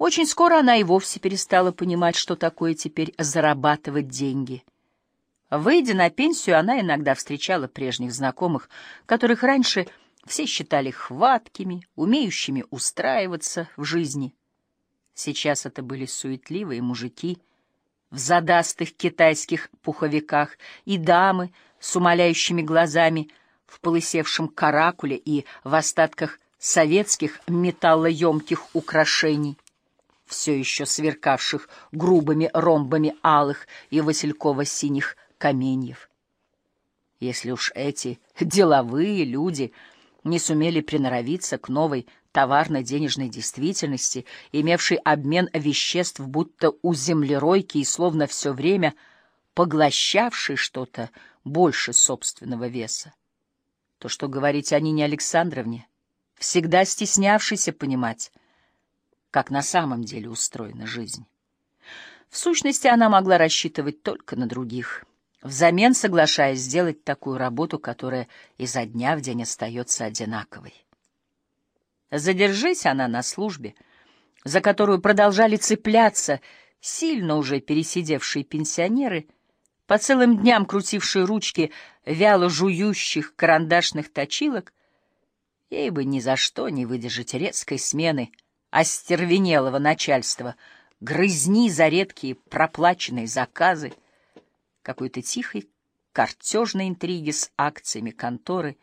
Очень скоро она и вовсе перестала понимать, что такое теперь зарабатывать деньги. Выйдя на пенсию, она иногда встречала прежних знакомых, которых раньше все считали хваткими, умеющими устраиваться в жизни. Сейчас это были суетливые мужики в задастых китайских пуховиках и дамы с умоляющими глазами в полысевшем каракуле и в остатках советских металлоемких украшений все еще сверкавших грубыми ромбами алых и васильково-синих каменьев. Если уж эти деловые люди не сумели приноровиться к новой товарно-денежной действительности, имевшей обмен веществ будто у землеройки и словно все время поглощавшей что-то больше собственного веса, то что говорить о Нине Александровне, всегда стеснявшейся понимать, как на самом деле устроена жизнь. В сущности, она могла рассчитывать только на других, взамен соглашаясь сделать такую работу, которая изо дня в день остается одинаковой. Задержись она на службе, за которую продолжали цепляться сильно уже пересидевшие пенсионеры, по целым дням крутившие ручки вяло жующих карандашных точилок, ей бы ни за что не выдержать резкой смены — остервенелого начальства, грызни за редкие проплаченные заказы, какой-то тихой картежной интриги с акциями конторы,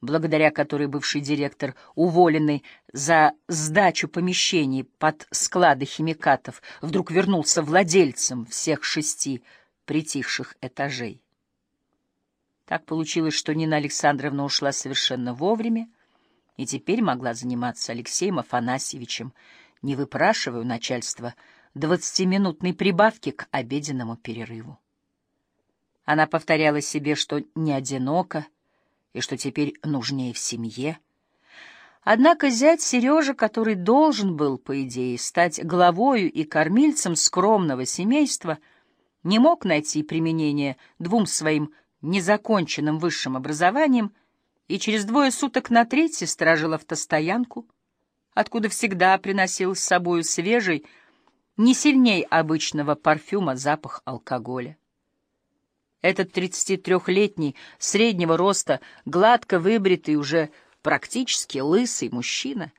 благодаря которой бывший директор, уволенный за сдачу помещений под склады химикатов, вдруг вернулся владельцем всех шести притихших этажей. Так получилось, что Нина Александровна ушла совершенно вовремя, и теперь могла заниматься Алексеем Афанасьевичем, не выпрашивая у начальства двадцатиминутной прибавки к обеденному перерыву. Она повторяла себе, что не одинока и что теперь нужнее в семье. Однако зять Сережа, который должен был, по идее, стать главою и кормильцем скромного семейства, не мог найти применение двум своим незаконченным высшим образованием — и через двое суток на третье сторожил автостоянку, откуда всегда приносил с собою свежий, не сильней обычного парфюма запах алкоголя. Этот 33-летний, среднего роста, гладко выбритый, уже практически лысый мужчина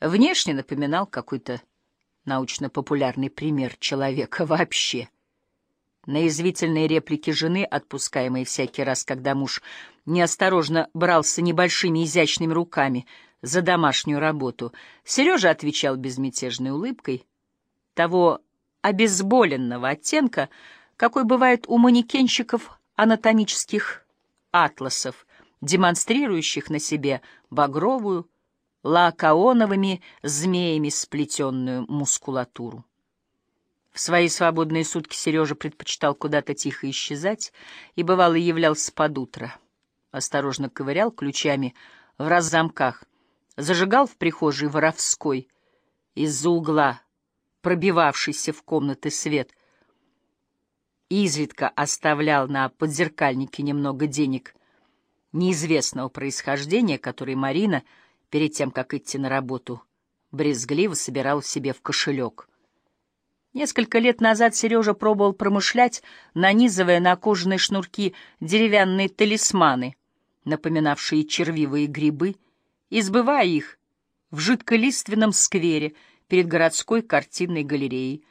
внешне напоминал какой-то научно-популярный пример человека вообще — на язвительные реплики жены, отпускаемые всякий раз, когда муж неосторожно брался небольшими изящными руками за домашнюю работу, Сережа отвечал безмятежной улыбкой того обезболенного оттенка, какой бывает у манекенщиков анатомических атласов, демонстрирующих на себе багровую, лакаоновыми змеями сплетенную мускулатуру. В свои свободные сутки Сережа предпочитал куда-то тихо исчезать и, бывало, являлся под утро. Осторожно ковырял ключами в раззамках, зажигал в прихожей воровской из-за угла, пробивавшийся в комнаты свет, изредка оставлял на подзеркальнике немного денег неизвестного происхождения, который Марина, перед тем, как идти на работу, брезгливо собирал себе в кошелек. Несколько лет назад Сережа пробовал промышлять, нанизывая на кожаные шнурки деревянные талисманы, напоминавшие червивые грибы, и сбывая их в жидколиственном сквере перед городской картинной галереей,